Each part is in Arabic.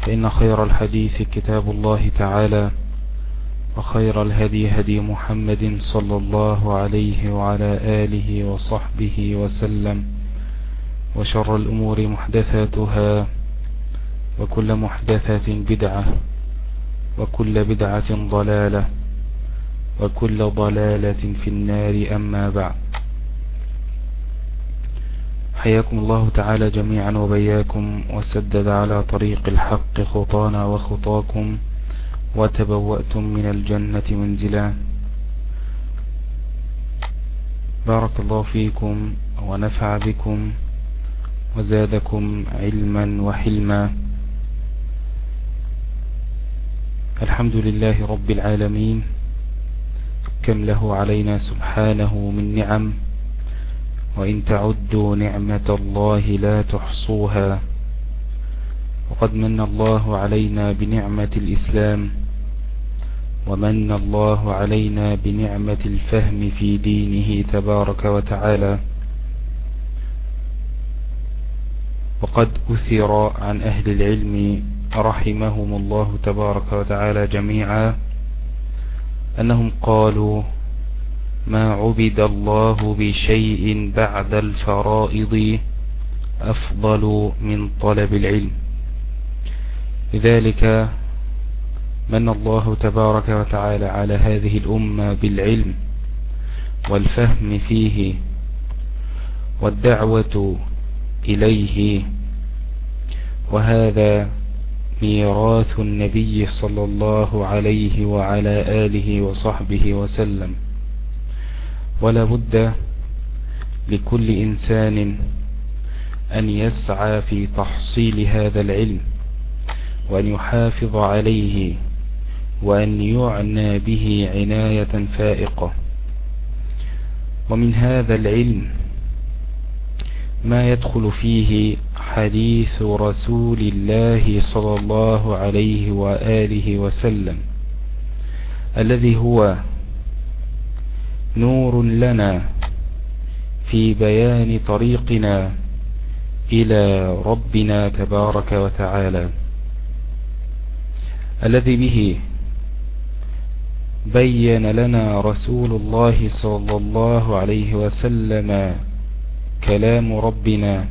فإن خير الحديث كتاب الله تعالى وخير الهدي هدي محمد صلى الله عليه وعلى آله وصحبه وسلم وشر الأمور محدثاتها وكل محدثة بدعة وكل بدعة ضلالة وكل ضلالة في النار أما بعد. حياكم الله تعالى جميعا وبياكم وسدد على طريق الحق خطانا وخطاكم وتبوأتم من الجنة منزلا. بارك الله فيكم ونفع بكم وزادكم علما وحلما. الحمد لله رب العالمين كم له علينا سبحانه من نعم. وإن تعدوا نعمة الله لا تحصوها. وقد من الله علينا بنعمة الإسلام ومن الله علينا بنعمة الفهم في دينه تبارك وتعالى. وقد أثر عن أهل العلم رحمهم الله تبارك وتعالى جميعا أنهم قالوا ما عبد الله بشيء بعد الفرائض أفضل من طلب العلم. لذلك من الله تبارك وتعالى على هذه الأمة بالعلم والفهم فيه والدعوة إليه وهذا ميراث النبي صلى الله عليه وعلى آله وصحبه وسلم. ولا بد لكل إنسان أن يسعى في تحصيل هذا العلم وأن يحافظ عليه وأن يعنى به عناية فائقة. ومن هذا العلم ما يدخل فيه حديث رسول الله صلى الله عليه وآله وسلم الذي هو نور لنا في بيان طريقنا إلى ربنا تبارك وتعالى الذي به بين لنا رسول الله صلى الله عليه وسلم كلام ربنا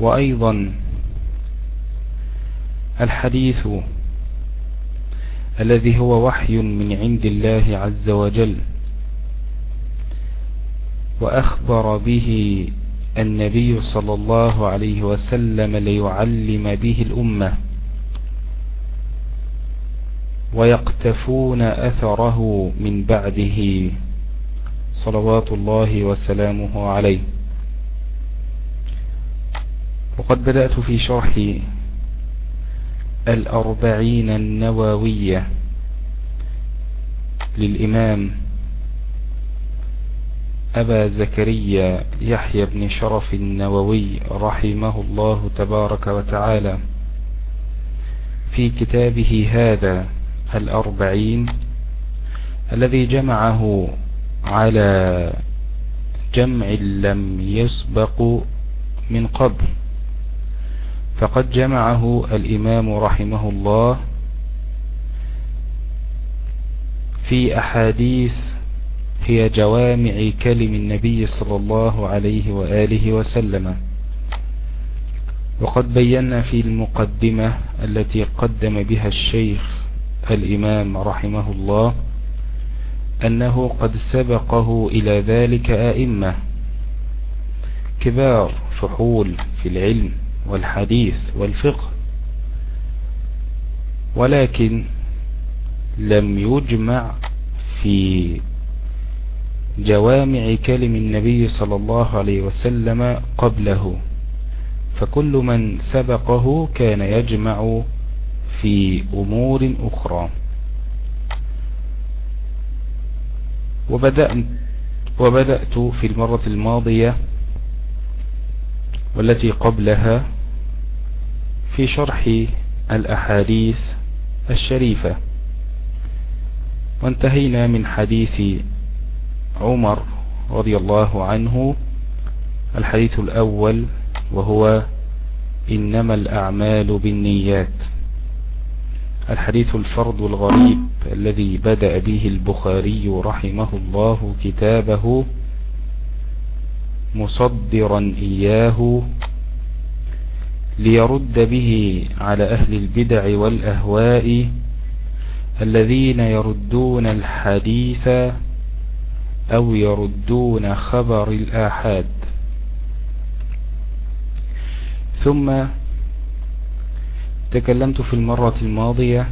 وأيضا الحديث الذي هو وحي من عند الله عز وجل وأخبر به النبي صلى الله عليه وسلم ليعلم به الأمة ويقتفون أثره من بعده صلوات الله وسلامه عليه. وقد بدأت في شرح الأربعين النووية للإمام أبا زكريا يحيى بن شرف النووي رحمه الله تبارك وتعالى. في كتابه هذا الأربعين الذي جمعه على جمع لم يسبق من قبل. فقد جمعه الإمام رحمه الله في أحاديث هي جوامع كلم النبي صلى الله عليه وآله وسلم. وقد بينا في المقدمة التي قدم بها الشيخ الإمام رحمه الله أنه قد سبقه إلى ذلك آئمة كبار فحول في العلم. والحديث والفقه ولكن لم يجمع في جوامع كلم النبي صلى الله عليه وسلم قبله. فكل من سبقه كان يجمع في أمور أخرى. وبدأت, وبدأت في المرة الماضية والتي قبلها في شرح الأحاديث الشريفة. وانتهينا من حديث عمر رضي الله عنه الحديث الأول وهو إنما الأعمال بالنيات. الحديث الفرد الغريب الذي بدأ به البخاري رحمه الله كتابه مصدرا إياه ليرد به على أهل البدع والأهواء الذين يردون الحديث أو يردون خبر الآحاد. ثم تكلمت في المرة الماضية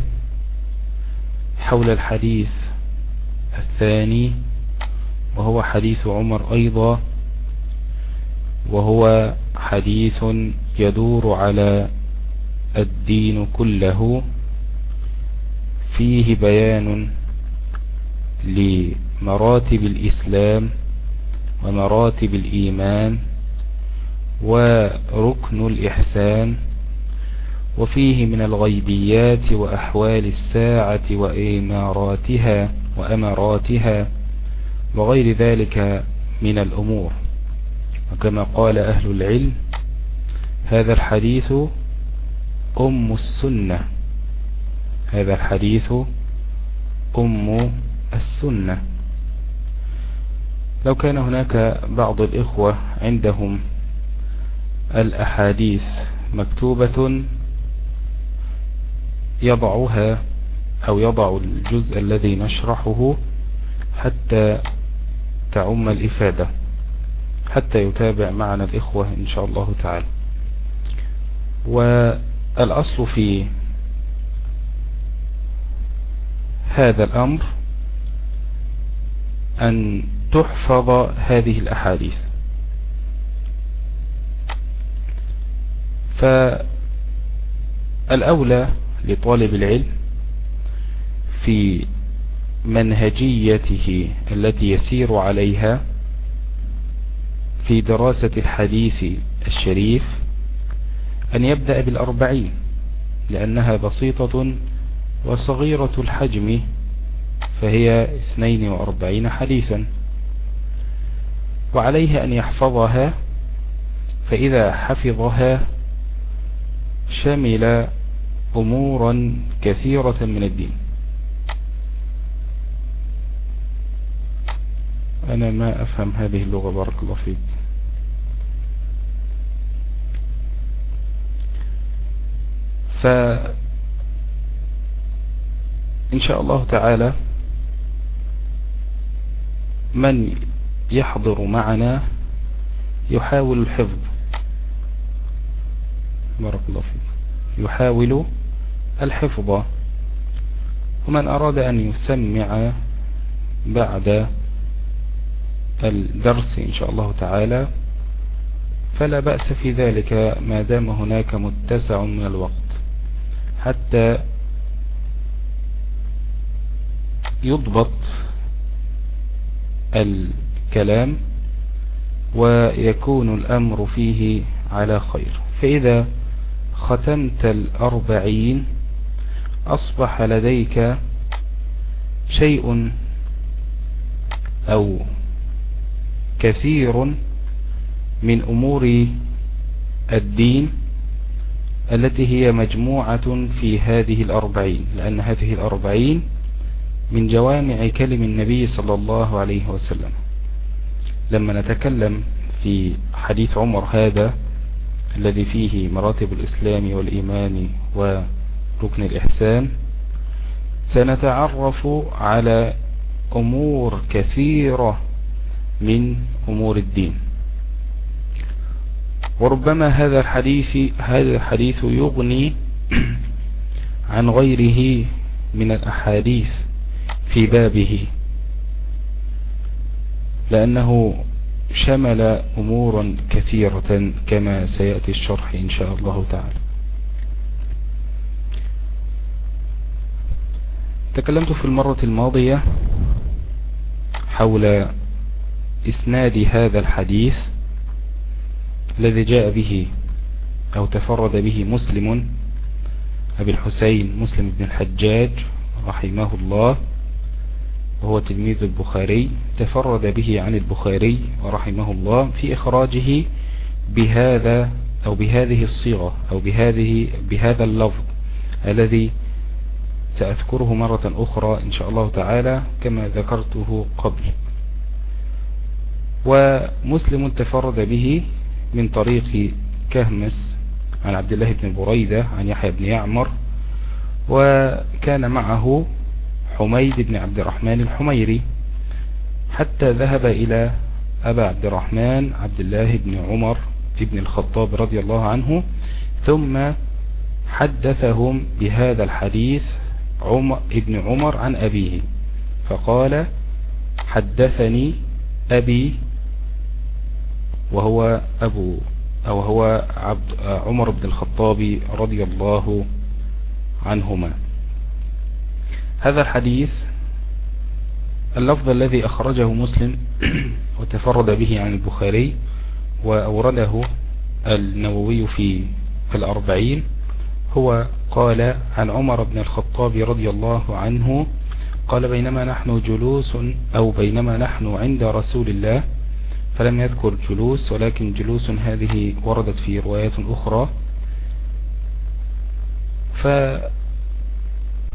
حول الحديث الثاني وهو حديث عمر أيضا وهو حديث يدور على الدين كله فيه بيان لمراتب الإسلام ومراتب الإيمان وركن الإحسان وفيه من الغيبيات وأحوال الساعة وإماراتها وأماراتها وغير ذلك من الأمور. وكما قال أهل العلم هذا الحديث أم السنة. هذا الحديث أم السنة. لو كان هناك بعض الإخوة عندهم الأحاديث مكتوبة يضعها أو يضع الجزء الذي نشرحه حتى تعم الإفادة. حتى يتابع معنا الإخوة إن شاء الله تعالى. والأصل في هذا الأمر أن تحفظ هذه الأحاديث. فالأولى لطالب العلم في منهجيته التي يسير عليها في دراسة الحديث الشريف أن يبدأ بالأربعين لأنها بسيطة وصغيرة الحجم فهي 42 حديثا. وعليه أن يحفظها فإذا حفظها شمل أمورا كثيرة من الدين. أنا ما أفهم هذه اللغة بارك الله فيك. فإن شاء الله تعالى من يحضر معنا يحاول الحفظ. بارك الله فيك. يحاول الحفظ. ومن أراد أن يسمع بعد الدرس إن شاء الله تعالى فلا بأس في ذلك ما دام هناك متسع من الوقت حتى يضبط الكلام ويكون الأمر فيه على خير. فإذا ختمت الأربعين أصبح لديك شيء أو كثير من أمور الدين التي هي مجموعة في هذه الأربعين لأن هذه الأربعين من جوامع كلم النبي صلى الله عليه وسلم. لما نتكلم في حديث عمر هذا الذي فيه مراتب الإسلام والإيمان وركن الإحسان سنتعرف على أمور كثيرة من أمور الدين. وربما هذا الحديث هذا الحديث يغني عن غيره من الأحاديث في بابه لأنه شمل أمورا كثيرة كما سيأتي الشرح إن شاء الله تعالى. تكلمت في المرة الماضية حول إسناد هذا الحديث الذي جاء به أو تفرد به مسلم أبي الحسين مسلم بن الحجاج رحمه الله وهو تلميذ البخاري تفرد به عن البخاري رحمه الله في إخراجه بهذا أو بهذه الصيغة أو بهذه بهذا اللفظ الذي سأذكره مرة أخرى إن شاء الله تعالى كما ذكرته قبل. ومسلم تفرد به من طريق كهمس عن عبد الله بن بريدة عن يحيى بن يعمر وكان معه حميد بن عبد الرحمن الحميري حتى ذهب إلى أبا عبد الرحمن عبد الله بن عمر بن الخطاب رضي الله عنه ثم حدثهم بهذا الحديث عمر ابن عمر عن أبيه فقال حدثني أبي وهو أبو أو هو عبد عمر بن الخطاب رضي الله عنهما. هذا الحديث اللفظ الذي أخرجه مسلم وتفرد به عن البخاري وأورده النووي في الأربعين هو قال عن عمر بن الخطاب رضي الله عنه قال بينما نحن جلوس أو بينما نحن عند رسول الله فلم يذكر جلوس ولكن جلوس هذه وردت في روايات أخرى.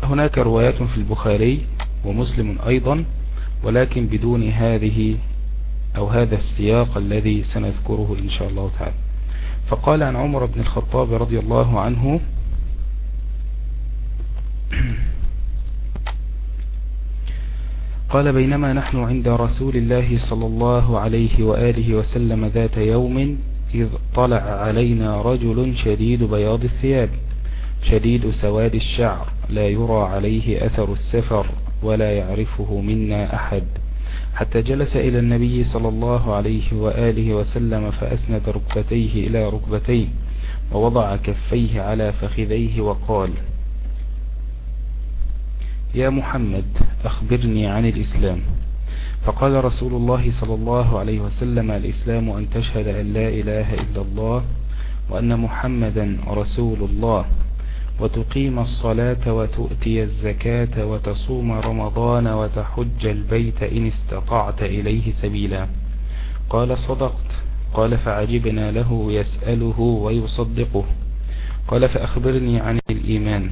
فهناك روايات في البخاري ومسلم أيضا ولكن بدون هذه أو هذا السياق الذي سنذكره إن شاء الله تعالى. فقال عن عمر بن الخطاب رضي الله عنه قال بينما نحن عند رسول الله صلى الله عليه وآله وسلم ذات يوم إذ طلع علينا رجل شديد بياض الثياب شديد سواد الشعر لا يرى عليه أثر السفر ولا يعرفه منا أحد. حتى جلس إلى النبي صلى الله عليه وآله وسلم فأسند ركبتيه إلى ركبتيه ووضع كفيه على فخذيه وقال يا محمد أخبرني عن الإسلام. فقال رسول الله صلى الله عليه وسلم الإسلام أن تشهد أن لا إله إلا الله وأن محمدا رسول الله وتقيم الصلاة وتؤتي الزكاة وتصوم رمضان وتحج البيت إن استطعت إليه سبيلا. قال صدقت. قال فعجبنا له يسأله ويصدقه. قال فأخبرني عن الإيمان.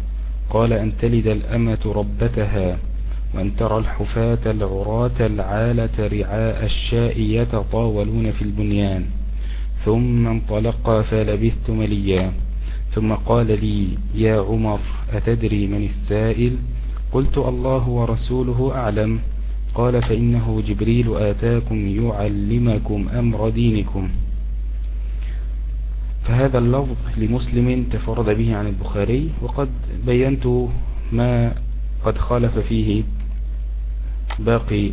قال أن تلد الأمة ربتها وأن ترى الحفاة العراة العالة رعاء الشاء يتطاولون في البنيان. ثم انطلق فلبثت مليا. ثم قال لي يا عمر أتدري من السائل؟ قلت الله ورسوله أعلم. قال فإنه جبريل آتاكم يعلمكم أمر دينكم. فهذا اللفظ لمسلم تفرد به عن البخاري وقد بينت ما قد خالف فيه باقي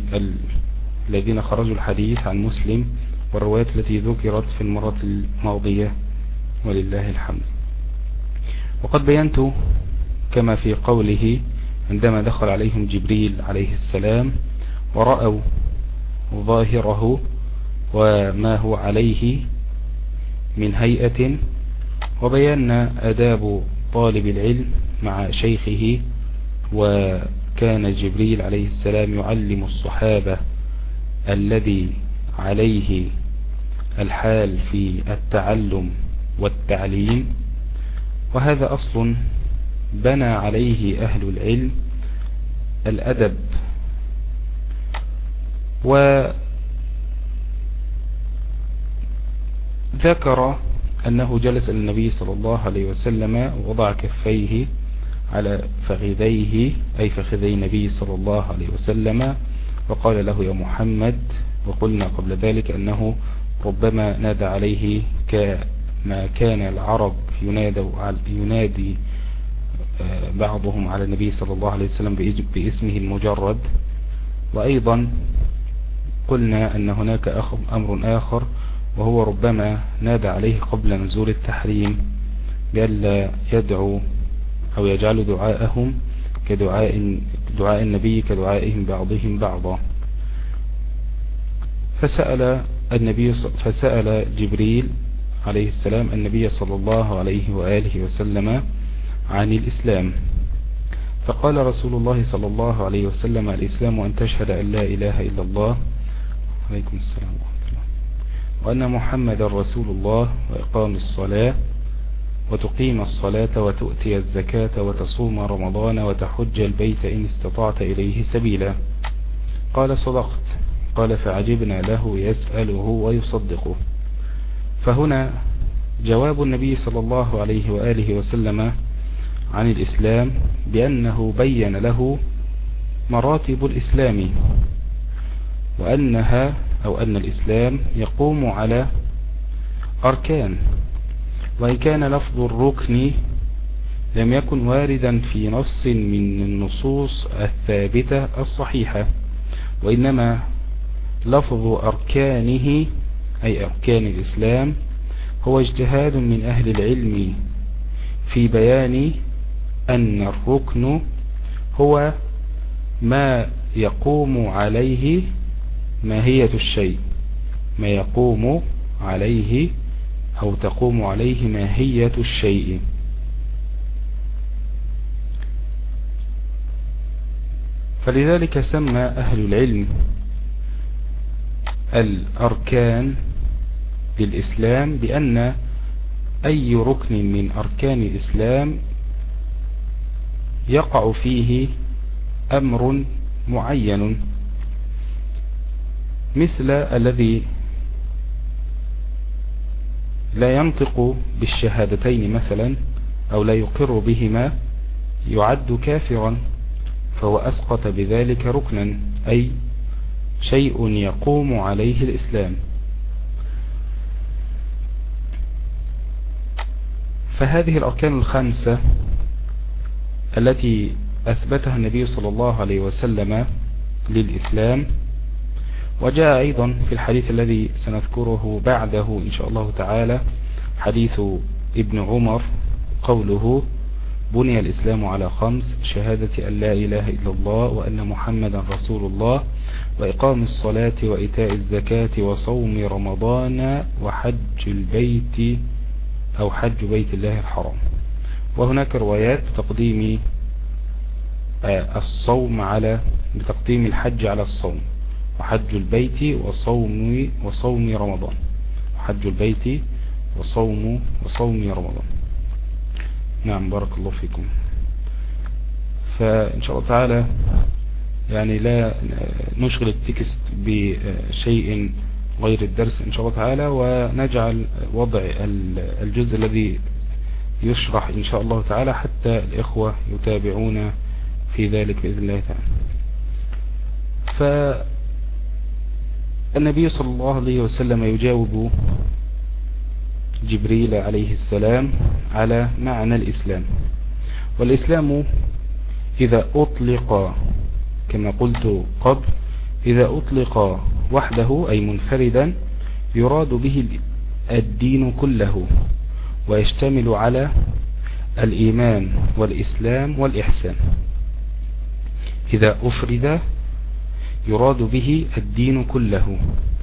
الذين خرجوا الحديث عن مسلم والروايات التي ذكرت في المرة الماضية ولله الحمد. وقد بينت كما في قوله عندما دخل عليهم جبريل عليه السلام ورأوا ظاهره وما هو عليه من هيئة وبينا أداب طالب العلم مع شيخه وكان جبريل عليه السلام يعلم الصحابة الذي عليه الحال في التعلم والتعليم وهذا أصل بنى عليه أهل العلم الأدب. وذكر أنه جلس النبي صلى الله عليه وسلم وضع كفيه على فخذيه أي فخذي النبي صلى الله عليه وسلم وقال له يا محمد وقلنا قبل ذلك أنه ربما نادى عليه كما كان العرب ينادي آه، بعضهم على النبي صلى الله عليه وسلم باسمه المجرد. وأيضا قلنا أن هناك أمر آخر وهو ربما نادى عليه قبل نزول التحريم بألا يدعو أو يجعل دعاءهم كدعاء دعاء النبي كدعائهم بعضهم بعضا. فسأل النبي فسأل جبريل عليه السلام النبي صلى الله عليه وآله وسلم عن الإسلام. فقال رسول الله صلى الله عليه وسلم الإسلام أن تشهد أن لا إله إلا الله. عليكم السلام. وأن محمد رسول الله وإقام الصلاة وتقيم الصلاة وتؤتي الزكاة وتصوم رمضان وتحج البيت إن استطعت إليه سبيلا. قال صدقت. قال فعجبنا له يسأله ويصدقه. فهنا جواب النبي صلى الله عليه وآله وسلم عن الإسلام بأنه بين له مراتب الإسلام وأنها أو أن الإسلام يقوم على أركان وإن كان لفظ الركن لم يكن واردا في نص من النصوص الثابتة الصحيحة وإنما لفظ أركانه أي أركان الإسلام هو اجتهاد من أهل العلم في بيان أن الركن هو ما يقوم عليه ماهية الشيء ما يقوم عليه أو تقوم عليه ماهية الشيء. فلذلك سمى أهل العلم الأركان للإسلام بأن أي ركن من أركان الإسلام يقع فيه أمر معين. مثل الذي لا ينطق بالشهادتين مثلا أو لا يقر بهما يعد كافرا فهو أسقط بذلك ركنا أي شيء يقوم عليه الإسلام. فهذه الأركان الخمسة التي أثبتها النبي صلى الله عليه وسلم للإسلام وجاء أيضا في الحديث الذي سنذكره بعده إن شاء الله تعالى حديث ابن عمر قوله بني الإسلام على خمس شهادة أن لا إله إلا الله وأن محمدا رسول الله وإقام الصلاة وإيتاء الزكاة وصوم رمضان وحج البيت أو حج بيت الله الحرام وهناك روايات بتقديم آه، الصوم على بتقديم الحج على الصوم. وحج البيت وصوم وصوم رمضان. وحج البيت وصوم وصوم رمضان. نعم بارك الله فيكم. فإن شاء الله تعالى يعني لا نشغل التكست بشيء غير الدرس إن شاء الله تعالى ونجعل وضع الجزء الذي يشرح إن شاء الله تعالى حتى الإخوة يتابعون في ذلك بإذن الله تعالى. فالنبي صلى الله عليه وسلم يجاوب جبريل عليه السلام على معنى الإسلام. والإسلام إذا أطلق كما قلت قبل إذا أطلق وحده أي منفردا يراد به الدين كله ويشتمل على الإيمان والإسلام والإحسان. إذا أفرد يراد به الدين كله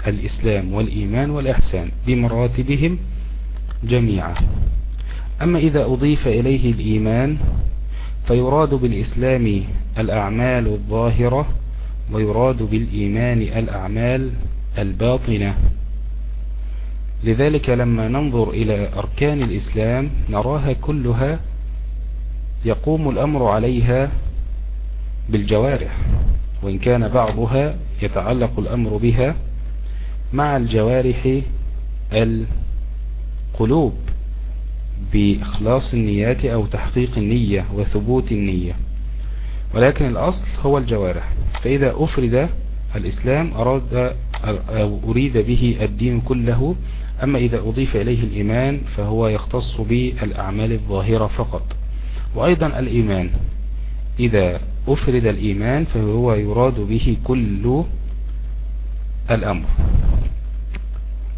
الإسلام والإيمان والإحسان بمراتبهم جميعا. أما إذا أضيف إليه الإيمان فيراد بالإسلام الأعمال الظاهرة ويراد بالإيمان الأعمال الباطنة. لذلك لما ننظر إلى أركان الإسلام نراها كلها يقوم الأمر عليها بالجوارح. وإن كان بعضها يتعلق الأمر بها مع الجوارح القلوب بإخلاص النيات أو تحقيق النية وثبوت النية. ولكن الأصل هو الجوارح. فإذا أفرد الإسلام أراد أو أريد به الدين كله أما إذا أضيف إليه الإيمان فهو يختص بالأعمال الظاهرة فقط. وأيضا الإيمان. إذا أفرد الإيمان فهو يراد به كل الأمر.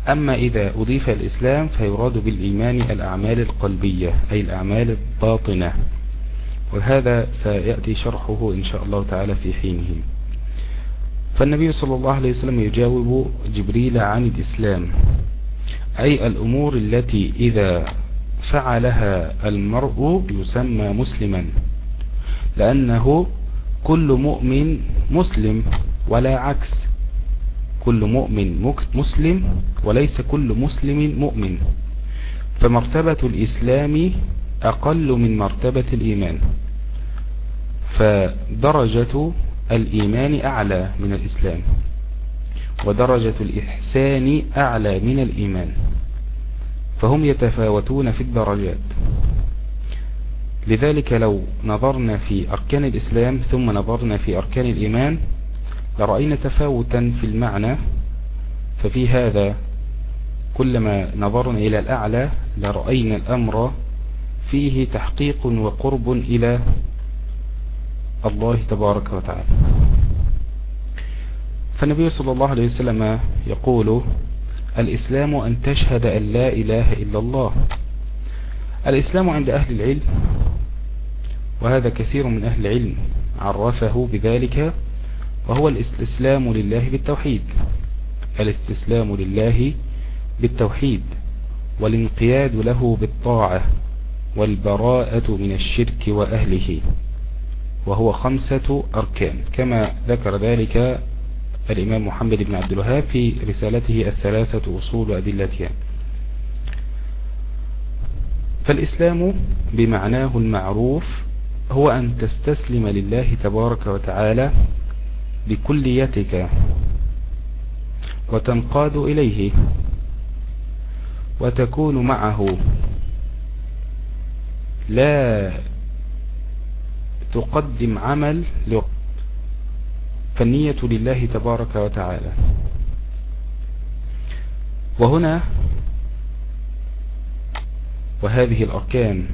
أما إذا أضيف الإسلام فيراد بالإيمان الأعمال القلبية أي الأعمال الباطنة. وهذا سيأتي شرحه إن شاء الله تعالى في حينه. فالنبي صلى الله عليه وسلم يجاوب جبريل عن الإسلام أي الأمور التي إذا فعلها المرء يسمى مسلما لأنه كل مؤمن مسلم ولا عكس. كل مؤمن مسلم وليس كل مسلم مؤمن. فمرتبة الإسلام أقل من مرتبة الإيمان. فدرجة الإيمان أعلى من الإسلام. ودرجة الإحسان أعلى من الإيمان. فهم يتفاوتون في الدرجات. لذلك لو نظرنا في أركان الإسلام ثم نظرنا في أركان الإيمان لرأينا تفاوتا في المعنى ففي هذا كلما نظرنا إلى الأعلى لرأينا الأمر فيه تحقيق وقرب إلى الله تبارك وتعالى. فالنبي صلى الله عليه وسلم يقول الإسلام أن تشهد أن لا إله إلا الله. الإسلام عند أهل العلم وهذا كثير من أهل العلم عرفه بذلك وهو الاستسلام لله بالتوحيد. الاستسلام لله بالتوحيد والانقياد له بالطاعة والبراءة من الشرك وأهله وهو خمسة أركان. كما ذكر ذلك الإمام محمد بن عبد الوهاب في رسالته الثلاثة أصول أدلتها. فالإسلام بمعناه المعروف هو أن تستسلم لله تبارك وتعالى بكليتك وتنقاد إليه وتكون معه. لا تقدم عمل فالنية لله تبارك وتعالى. وهنا وهذه الأركان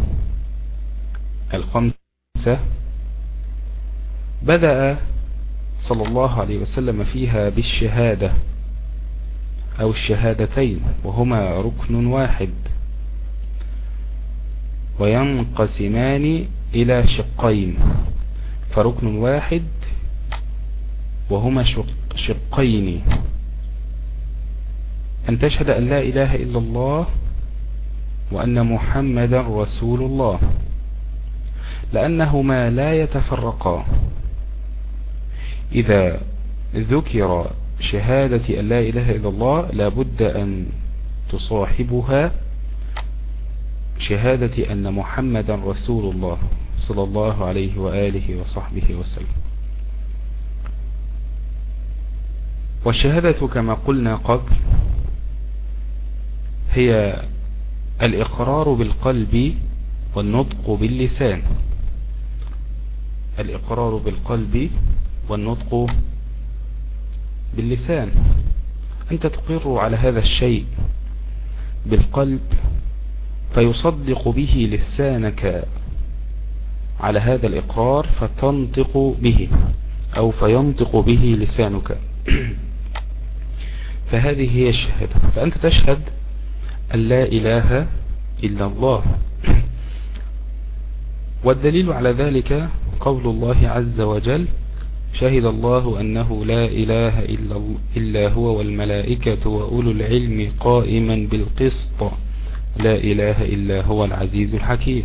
الخمسة بدأ صلى الله عليه وسلم فيها بالشهادة أو الشهادتين وهما ركن واحد. وينقسمان إلى شقين فركن واحد وهما شقين. أن تشهد أن لا إله إلا الله وأن محمد رسول الله لأنهما لا يتفرقا. إذا ذكر شهادة أن لا إله إلا الله لابد أن تصاحبها شهادة أن محمد رسول الله صلى الله عليه وآله وصحبه وسلم. والشهادة كما قلنا قبل هي الإقرار بالقلب والنطق باللسان. الإقرار بالقلب والنطق باللسان. أنت تقر على هذا الشيء بالقلب فيصدق به لسانك على هذا الإقرار فتنطق به أو فينطق به لسانك. فهذه هي الشهادة. فأنت تشهد لا إله إلا الله. والدليل على ذلك قول الله عز وجل شهد الله أنه لا إله إلا هو والملائكة وأولو العلم قائما بالقسط. لا إله إلا هو العزيز الحكيم.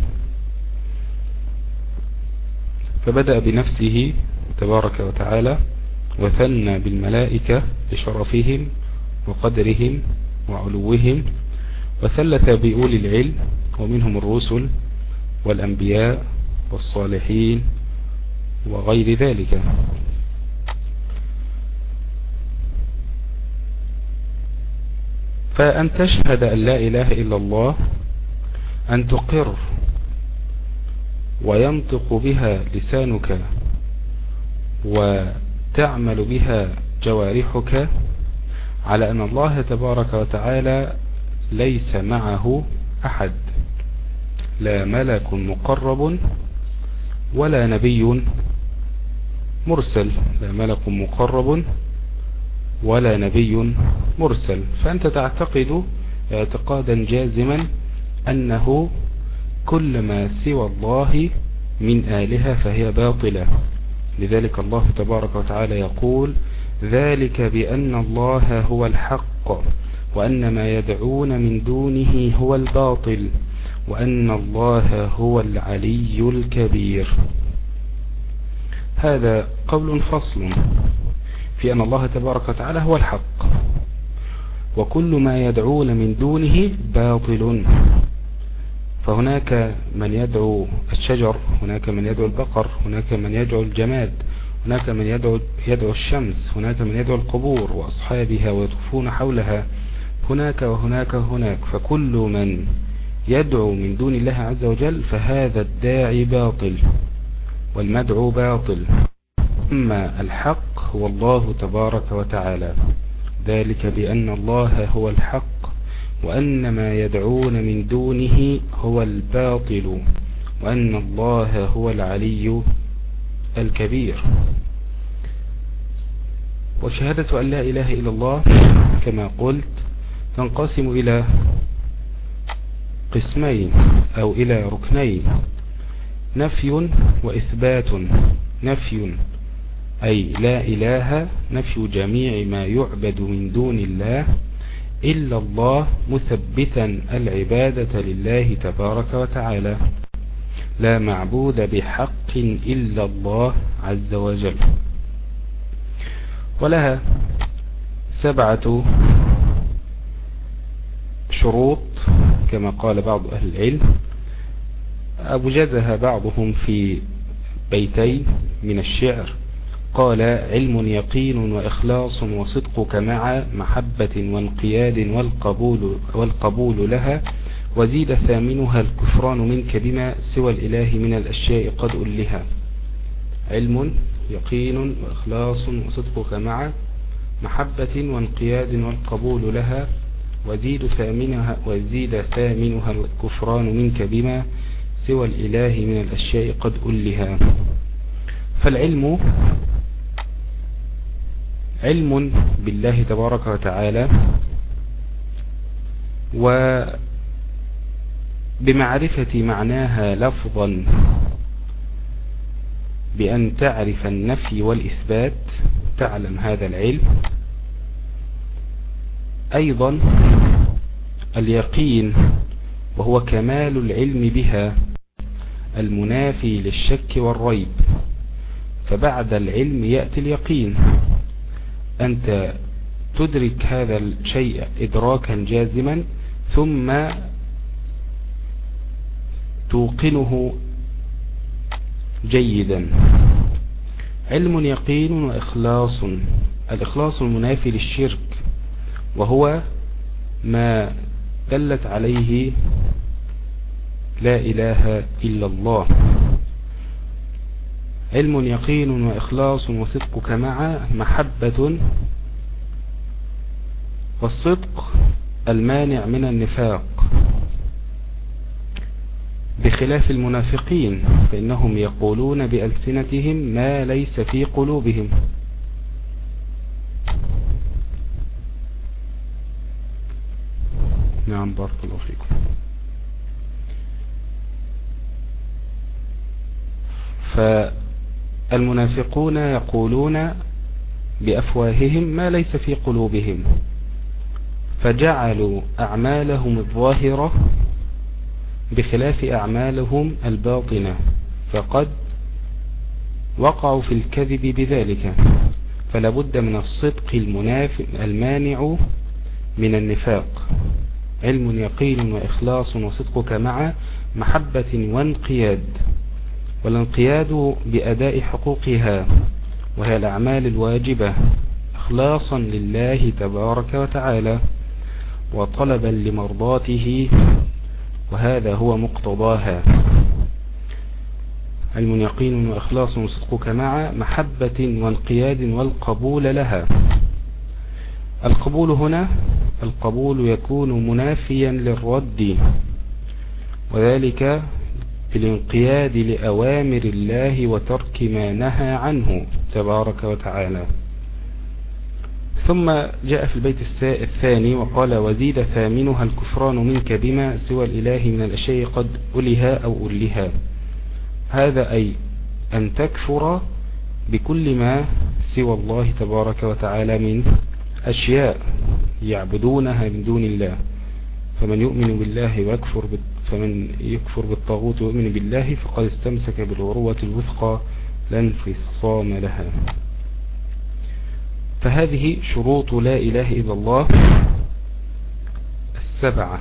فبدأ بنفسه تبارك وتعالى وثنى بالملائكة لشرفهم وقدرهم وعلوهم وثلث بأولي العلم ومنهم الرسل والأنبياء والصالحين وغير ذلك. فأن تشهد أن لا إله إلا الله أن تقر وينطق بها لسانك وتعمل بها جوارحك على أن الله تبارك وتعالى ليس معه أحد. لا ملك مقرب ولا نبي مرسل. لا ملك مقرب ولا نبي مرسل. فأنت تعتقد اعتقادا جازما أنه كل ما سوى الله من آلهة فهي باطلة. لذلك الله تبارك وتعالى يقول ذلك بأن الله هو الحق. وأن ما يدعون من دونه هو الباطل وأن الله هو العلي الكبير. هذا قول فصل في أن الله تبارك وتعالى هو الحق. وكل ما يدعون من دونه باطل. فهناك من يدعو الشجر هناك من يدعو البقر هناك من يدعو الجماد هناك من يدعو, يدعو الشمس هناك من يدعو القبور وأصحابها ويطوفون حولها. هناك وهناك هناك فكل من يدعو من دون الله عز وجل فهذا الداعي باطل والمدعو باطل. أما الحق هو الله تبارك وتعالى. ذلك بأن الله هو الحق وأن ما يدعون من دونه هو الباطل وأن الله هو العلي الكبير. وشهادة أن لا إله إلا الله كما قلت تنقسم إلى قسمين أو إلى ركنين. نفي وإثبات. نفي أي لا إله نفي جميع ما يعبد من دون الله إلا الله مثبتا العبادة لله تبارك وتعالى. لا معبود بحق إلا الله عز وجل. ولها سبعة شروط كما قال بعض أهل العلم. أبجزها بعضهم في بيتين من الشعر قال علم يقين وإخلاص وصدقك مع محبة وانقياد والقبول, والقبول لها وزيد ثامنها الكفران منك بما سوى الإله من الأشياء قد ألها. علم يقين وإخلاص وصدقك مع محبة وانقياد والقبول لها وزيد ثامنها, وزيد ثامنها الكفران منك بما سوى الإله من الأشياء قد ألها. فالعلم علم بالله تبارك وتعالى وبمعرفة معناها لفظا بأن تعرف النفي والإثبات تعلم هذا العلم. أيضا اليقين وهو كمال العلم بها المنافي للشك والريب فبعد العلم يأتي اليقين. أنت تدرك هذا الشيء إدراكا جازما ثم توقنه جيدا. علم يقين وإخلاص الإخلاص المنافي للشرك. وهو ما دلت عليه لا إله إلا الله. علم يقين وإخلاص وصدقك مع محبة والصدق المانع من النفاق. بخلاف المنافقين فإنهم يقولون بألسنتهم ما ليس في قلوبهم. نعم بارك الله فيكم. فالمنافقون يقولون بأفواههم ما ليس في قلوبهم فجعلوا أعمالهم الظاهرة بخلاف أعمالهم الباطنة فقد وقعوا في الكذب بذلك. فلا بد من الصدق المانع من النفاق. علم يقين وإخلاص وصدقك مع محبة وانقياد. والانقياد بأداء حقوقها وهي الأعمال الواجبة إخلاصا لله تبارك وتعالى وطلبا لمرضاته وهذا هو مقتضاها. علم يقين وإخلاص وصدقك مع محبة وانقياد والقبول لها. القبول هنا القبول يكون منافيا للرد وذلك بالانقياد لأوامر الله وترك ما نهى عنه تبارك وتعالى. ثم جاء في البيت الثاني وقال وزيد ثامنها الكفران منك بما سوى الإله من الأشياء قد ألها أو ألها. هذا أي أن تكفر بكل ما سوى الله تبارك وتعالى من أشياء يعبدونها من دون الله فمن يؤمن بالله ويكفر فمن يكفر بالطاغوت ويؤمن بالله فقد استمسك بالعروة الوثقى لا انفصام لها. فهذه شروط لا إله إلا الله السبعة.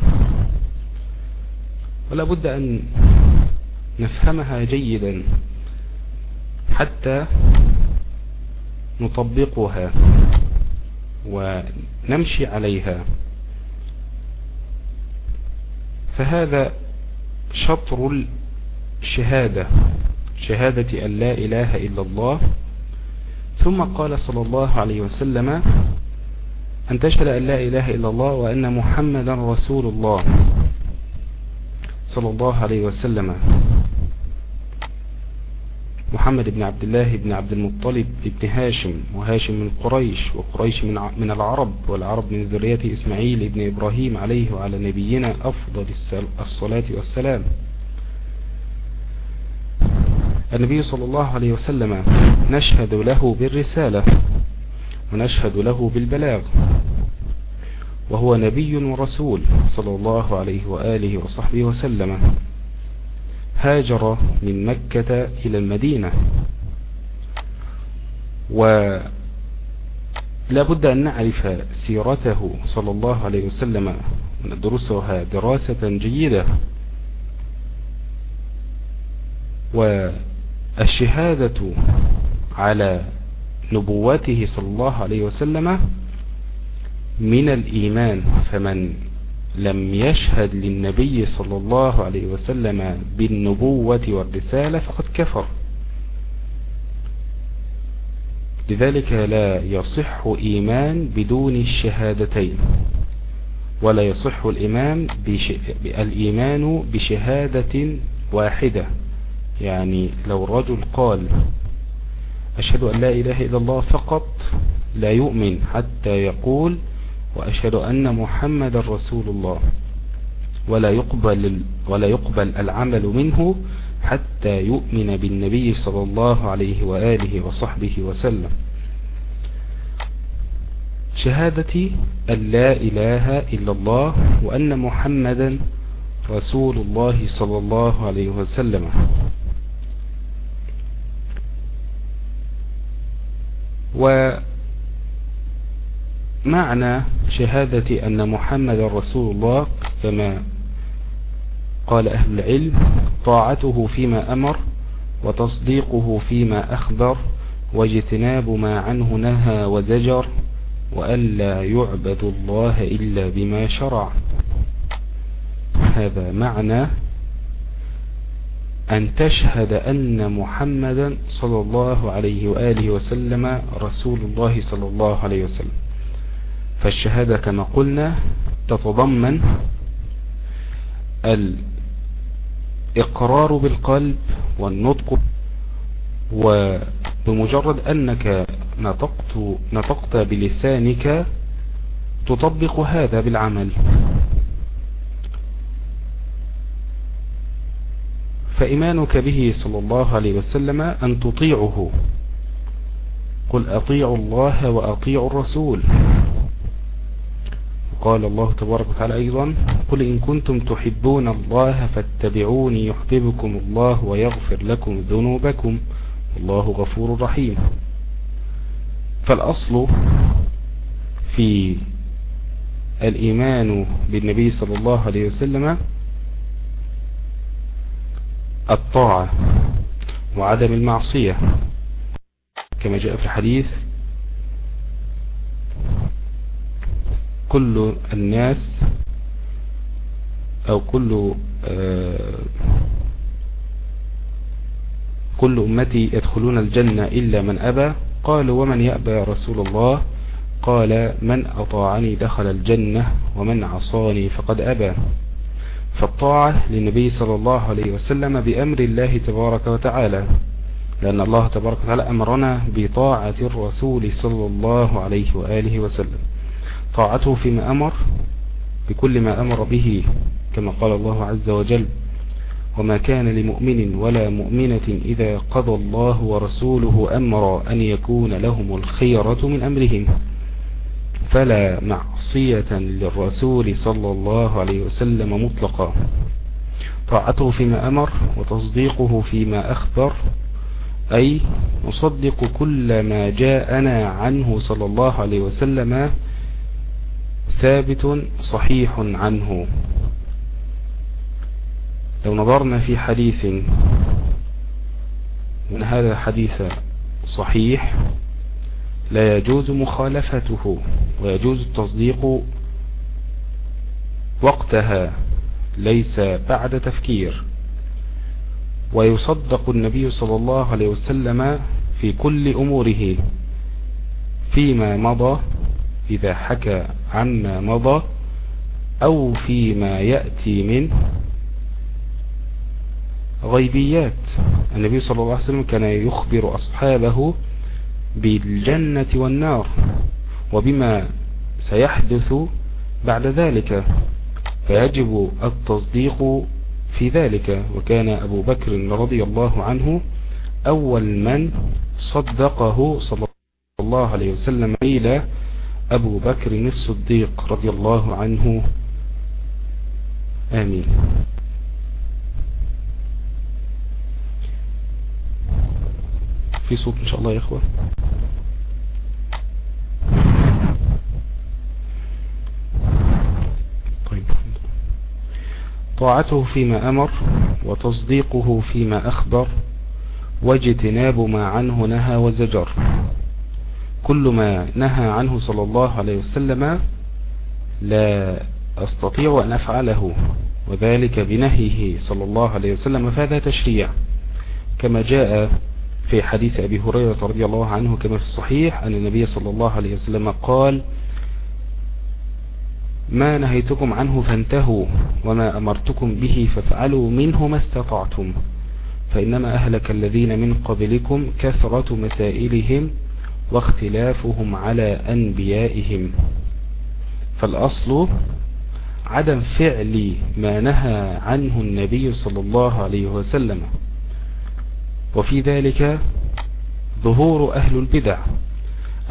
ولا بد أن نفهمها جيدا حتى نطبقها. ونمشي عليها. فهذا شطر الشهادة شهادة أن لا إله إلا الله. ثم قال صلى الله عليه وسلم أن تشهد أن لا إله إلا الله وأن محمدا رسول الله صلى الله عليه وسلم. محمد بن عبد الله بن عبد المطلب بن هاشم وهاشم من قريش وقريش من العرب والعرب من ذرية إسماعيل بن إبراهيم عليه وعلى نبينا أفضل الصلاة والسلام. النبي صلى الله عليه وسلم نشهد له بالرسالة ونشهد له بالبلاغ وهو نبي ورسول صلى الله عليه وآله وصحبه وسلم. هاجر من مكة إلى المدينة. ولا بد أن نعرف سيرته صلى الله عليه وسلم وندرسها دراسة جيدة. والشهادة على نبوته صلى الله عليه وسلم من الإيمان فمن لم يشهد للنبي صلى الله عليه وسلم بالنبوة والرسالة فقد كفر. لذلك لا يصح إيمان بدون الشهادتين ولا يصح الإيمان بش... الإيمان بشهادة واحدة. يعني لو الرجل قال أشهد أن لا إله إلا الله فقط لا يؤمن حتى يقول وأشهد أن محمد رسول الله. ولا يقبل, ولا يقبل العمل منه حتى يؤمن بالنبي صلى الله عليه وآله وصحبه وسلم. شهادة أن لا إله إلا الله وأن محمدا رسول الله صلى الله عليه وسلم. ومعنى شهادة أن محمد رسول الله كما قال أهل العلم طاعته فيما أمر وتصديقه فيما أخبر واجتناب ما عنه نهى وزجر وألا يعبد الله إلا بما شرع. هذا معنى أن تشهد أن محمدا صلى الله عليه وآله وسلم رسول الله صلى الله عليه وسلم. فالشهادة كما قلنا تتضمن الإقرار بالقلب والنطق وبمجرد أنك نطقت, نطقت بلسانك تطبق هذا بالعمل. فإيمانك به صلى الله عليه وسلم أن تطيعه. قل أطيعوا الله وأطيعوا الرسول. قال الله تبارك وتعالى أيضا قل إن كنتم تحبون الله فاتبعوني يحببكم الله ويغفر لكم ذنوبكم الله غفور رحيم. فالأصل في الإيمان بالنبي صلى الله عليه وسلم الطاعة وعدم المعصية كما جاء في الحديث كل الناس أو كل آه، كل أمتي يدخلون الجنة إلا من أبى. قالوا ومن يأبى يا رسول الله؟ قال من أطاعني دخل الجنة ومن عصاني فقد أبى. فالطاعة للنبي صلى الله عليه وسلم بأمر الله تبارك وتعالى لأن الله تبارك وتعالى أمرنا بطاعة الرسول صلى الله عليه وآله وسلم. طاعته فيما أمر بكل ما أمر به كما قال الله عز وجل وما كان لمؤمن ولا مؤمنة إذا قضى الله ورسوله أمر أن يكون لهم الخيرة من أمرهم. فلا معصية للرسول صلى الله عليه وسلم مطلقا. طاعته فيما أمر وتصديقه فيما أخبر أي نصدق كل ما جاءنا عنه صلى الله عليه وسلم ثابت صحيح عنه. لو نظرنا في حديث من هذا حديث صحيح لا يجوز مخالفته ويجوز التصديق وقتها ليس بعد تفكير. ويصدق النبي صلى الله عليه وسلم في كل أموره فيما مضى إذا حكى عما مضى أو فيما يأتي من غيبيات. النبي صلى الله عليه وسلم كان يخبر أصحابه بالجنة والنار وبما سيحدث بعد ذلك. فيجب التصديق في ذلك. وكان أبو بكر رضي الله عنه أول من صدقه صلى الله عليه وسلم إلى أبو بكر الصديق رضي الله عنه. آمين. في صوت إن شاء الله يا إخوة. طيب. طاعته فيما أمر وتصديقه فيما أخبر واجتناب ما عنه نهى وزجر. كل ما نهى عنه صلى الله عليه وسلم لا أستطيع أن أفعله وذلك بنهيه صلى الله عليه وسلم فهذا تشريع. كما جاء في حديث أبي هريرة رضي الله عنه كما في الصحيح أن النبي صلى الله عليه وسلم قال ما نهيتكم عنه فانتهوا وما أمرتكم به فافعلوا منه ما استطعتم. فإنما أهلك الذين من قبلكم كثرة مسائلهم واختلافهم على أنبيائهم. فالأصل عدم فعل ما نهى عنه النبي صلى الله عليه وسلم. وفي ذلك ظهور أهل البدع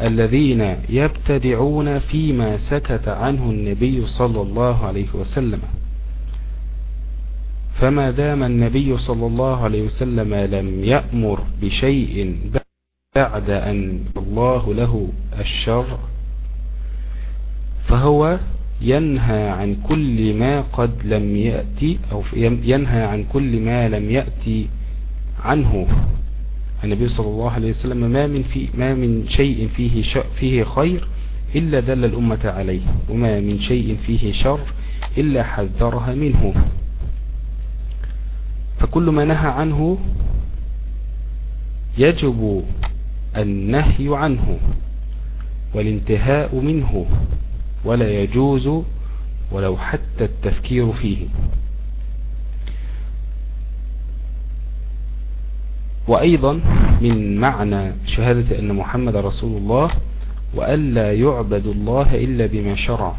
الذين يبتدعون فيما سكت عنه النبي صلى الله عليه وسلم. فما دام النبي صلى الله عليه وسلم لم يأمر بشيء بعد أن الله له الشر فهو ينهى عن كل ما قد لم يأتي أو ينهى عن كل ما لم يأتي عنه. النبي صلى الله عليه وسلم ما من في ما من شيء فيه فيه خير إلا دل الأمة عليه وما من شيء فيه شر إلا حذرها منه. فكل ما نهى عنه يجب النهي عنه والانتهاء منه ولا يجوز ولو حتى التفكير فيه. وأيضا من معنى شهادة أن محمد رسول الله وألا يعبد الله إلا بما شرع.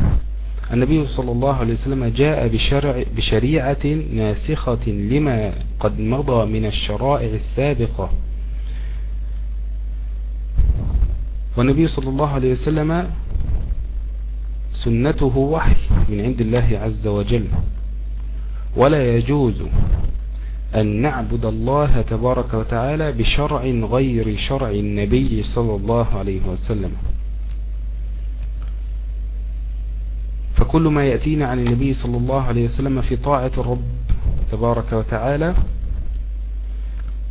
النبي صلى الله عليه وسلم جاء بشرع بشريعة ناسخة لما قد مضى من الشرائع السابقة. والنبي صلى الله عليه وسلم سنته وحي من عند الله عز وجل. ولا يجوز أن نعبد الله تبارك وتعالى بشرع غير شرع النبي صلى الله عليه وسلم. فكل ما يأتينا عن النبي صلى الله عليه وسلم في طاعة الرب تبارك وتعالى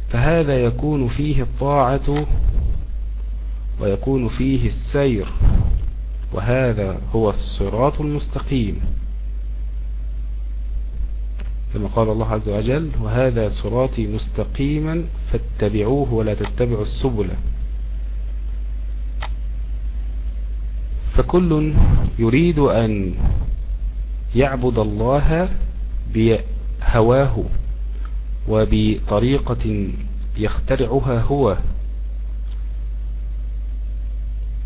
فهذا يكون فيه الطاعة ويكون فيه السير. وهذا هو الصراط المستقيم. كما قال الله عز وجل وهذا صراطي مستقيما فاتبعوه ولا تتبعوا السبل. فكل يريد أن يعبد الله بهواه وبطريقة يخترعها هو.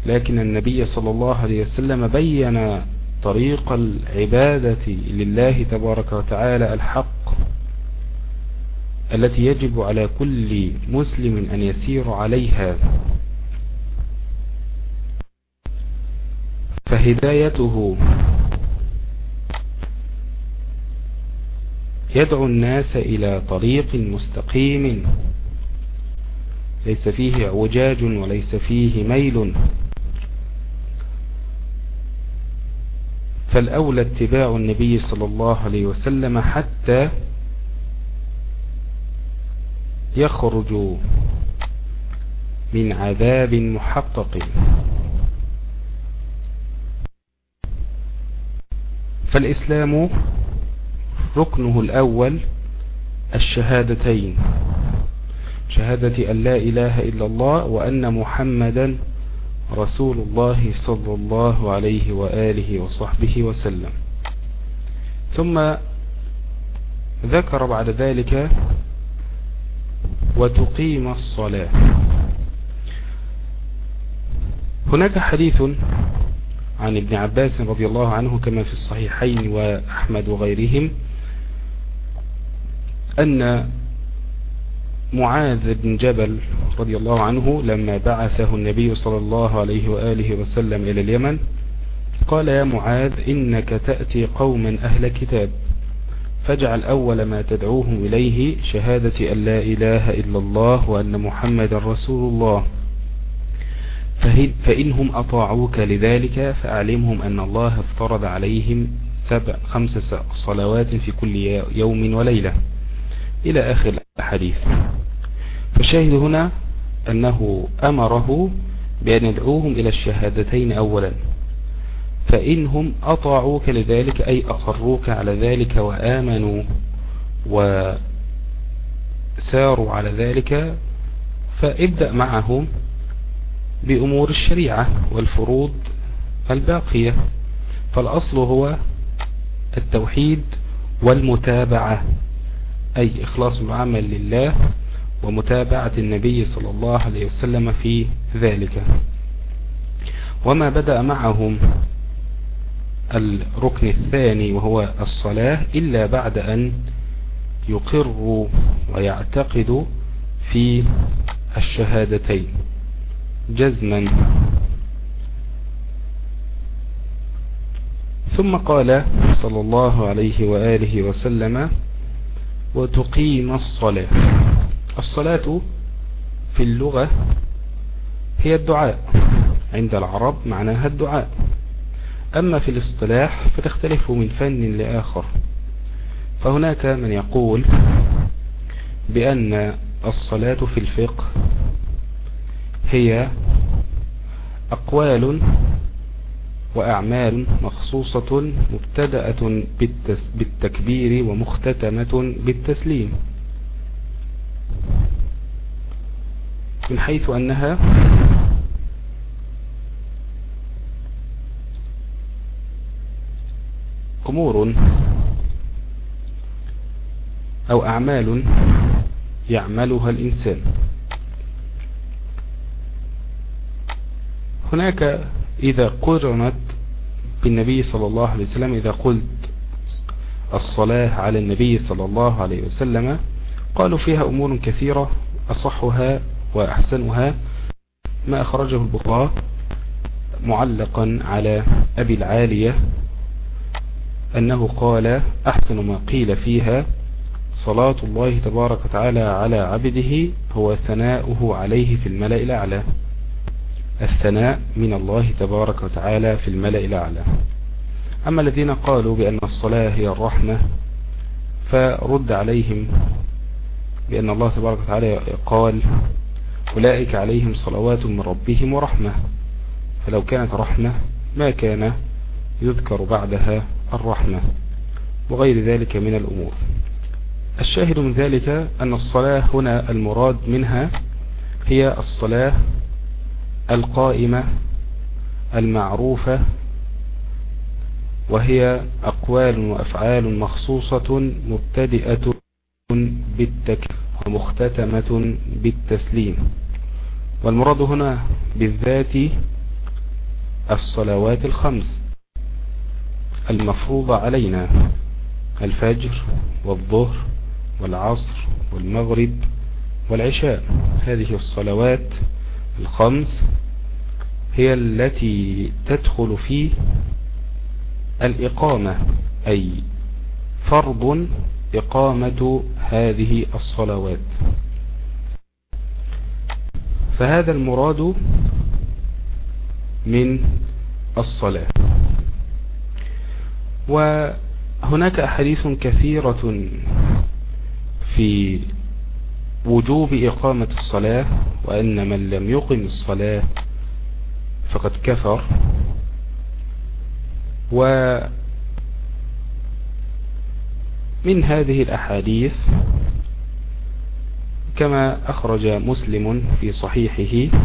لكن النبي صلى الله عليه وسلم بين طريق العبادة لله تبارك وتعالى الحق التي يجب على كل مسلم أن يسير عليها. فهدايته يدعو الناس إلى طريق مستقيم ليس فيه اعوجاج وليس فيه ميل. فالأولى اتباع النبي صلى الله عليه وسلم حتى يخرج من عذاب محقق. فالإسلام ركنه الأول الشهادتين شهادة أن لا إله إلا الله وأن محمدا رسول الله صلى الله عليه وآله وصحبه وسلم. ثم ذكر بعد ذلك وتقيم الصلاة. هناك حديث عن ابن عباس رضي الله عنه كما في الصحيحين وأحمد وغيرهم أن معاذ بن جبل رضي الله عنه لما بعثه النبي صلى الله عليه وآله وسلم إلى اليمن قال يا معاذ إنك تأتي قوما أهل كتاب فاجعل أول ما تدعوهم إليه شهادة أن لا إله إلا الله وأن محمد رسول الله فإنهم أطاعوك لذلك فأعلمهم أن الله افترض عليهم سبع خمس صلوات في كل يوم وليلة. إلى آخر الحديث فالشاهد هنا أنه أمره بأن يدعوهم إلى الشهادتين أولا. فإنهم أطاعوك لذلك أي أقروك على ذلك وآمنوا وساروا على ذلك فابدأ معهم بأمور الشريعة والفروض الباقية. فالأصل هو التوحيد والمتابعة أي إخلاص العمل لله ومتابعة النبي صلى الله عليه وسلم في ذلك. وما بدأ معهم الركن الثاني وهو الصلاة إلا بعد أن يقروا ويعتقدوا في الشهادتين. جزما. ثم قال صلى الله عليه وآله وسلم وتقيم الصلاة. الصلاة في اللغة هي الدعاء. عند العرب معناها الدعاء. أما في الاصطلاح فتختلف من فن لآخر. فهناك من يقول بأن الصلاة في الفقه هي أقوال وأعمال مخصوصة مبتدأة بالتكبير ومختتمة بالتسليم. من حيث أنها أمور أو أعمال يعملها الإنسان. هناك إذا قرنت بالنبي صلى الله عليه وسلم إذا قلت الصلاة على النبي صلى الله عليه وسلم قالوا فيها أمور كثيرة أصحها وأحسنها. ما أخرجه البخاري معلقا على أبي العالية أنه قال أحسن ما قيل فيها صلاة الله تبارك وتعالى على عبده هو ثناؤه عليه في الملأ الأعلى. الثناء من الله تبارك وتعالى في الملأ الأعلى. أما الذين قالوا بأن الصلاة هي الرحمة فرد عليهم بأن الله تبارك وتعالى قال أولئك عليهم صلوات من ربهم ورحمة. فلو كانت رحمة ما كان يذكر بعدها الرحمة وغير ذلك من الأمور. الشاهد من ذلك أن الصلاة هنا المراد منها هي الصلاة القائمة المعروفة وهي أقوال وأفعال مخصوصة مبتدئة. بالتكبير ومختتمة بالتسليم. والمراد هنا بالذات الصلوات الخمس المفروضة علينا الفجر والظهر والعصر والمغرب والعشاء. هذه الصلوات الخمس هي التي تدخل في الإقامة أي فرض إقامة هذه الصلوات. فهذا المراد من الصلاة. وهناك أحاديث كثيرة في وجوب إقامة الصلاة وأن من لم يقم الصلاة فقد كفر. ومن هذه الأحاديث كما أخرج مسلم في صحيحه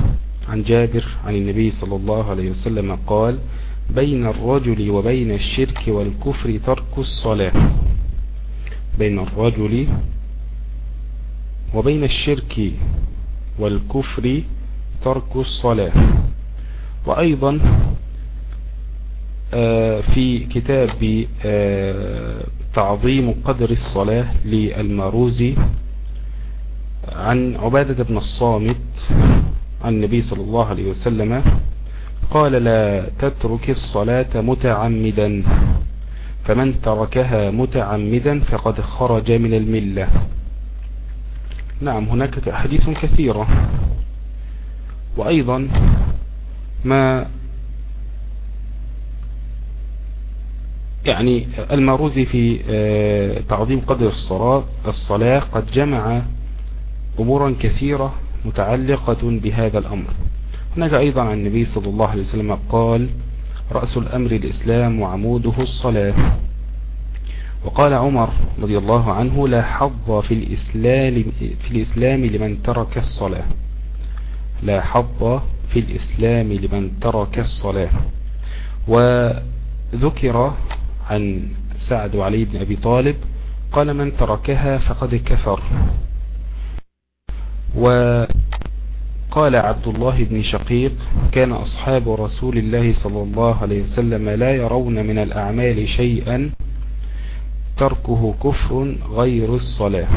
عن جابر عن النبي صلى الله عليه وسلم قال بين الرجل وبين الشرك والكفر ترك الصلاة. بين الرجل وبين الشرك والكفر ترك الصلاة. وأيضا آه، في كتاب آه، تعظيم قدر الصلاة للماروزي عن عبادة بن الصامت عن النبي صلى الله عليه وسلم قال لا تترك الصلاة متعمدا فمن تركها متعمدا فقد خرج من الملة. نعم هناك حديث كثيرة. وأيضا ما يعني الماروزي في آه، تعظيم قدر الصلاة الصلاة قد جمع أمورا كثيرة متعلقة بهذا الأمر. هناك أيضا عن النبي صلى الله عليه وسلم قال رأس الأمر الإسلام وعموده الصلاة. وقال عمر رضي الله عنه لا حظ في الإسلام, في الإسلام لمن ترك الصلاة. لا حظ في الإسلام لمن ترك الصلاة. وذكر عن سعد وعلي بن أبي طالب قال من تركها فقد كفر. وقال عبد الله بن شقيق كان أصحاب رسول الله صلى الله عليه وسلم لا يرون من الأعمال شيئا تركه كفر غير الصلاة.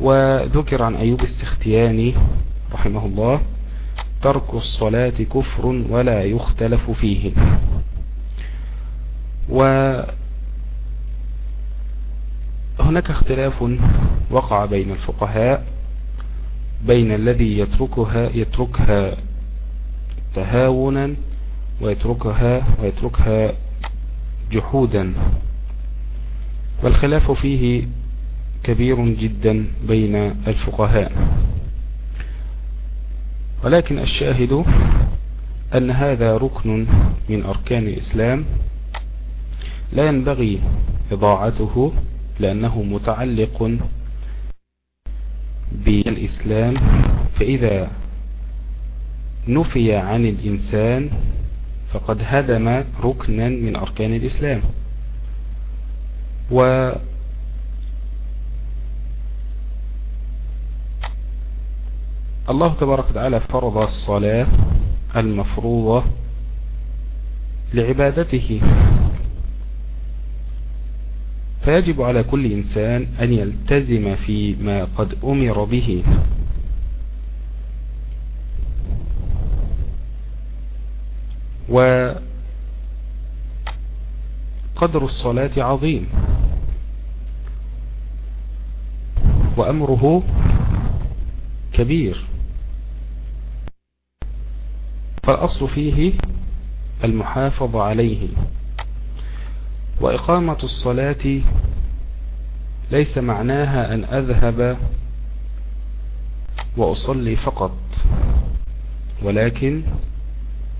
وذكر عن أيوب السختياني رحمه الله ترك الصلاة كفر ولا يختلف فيه. وهناك اختلاف وقع بين الفقهاء بين الذي يتركها يتركها تهاونا ويتركها ويتركها جحودا. والخلاف فيه كبير جدا بين الفقهاء. ولكن الشاهد أن هذا ركن من أركان الإسلام لا ينبغي إضاعته لأنه متعلق بالإسلام فإذا نفي عن الإنسان فقد هدم ركنا من أركان الإسلام. و الله تبارك وتعالى فرض الصلاة المفروضة لعبادته. فيجب على كل إنسان أن يلتزم فيما قد أمر به. وقدر الصلاة عظيم. وأمره كبير. فالأصل فيه المحافظة عليه. وإقامة الصلاة ليس معناها أن أذهب وأصلي فقط ولكن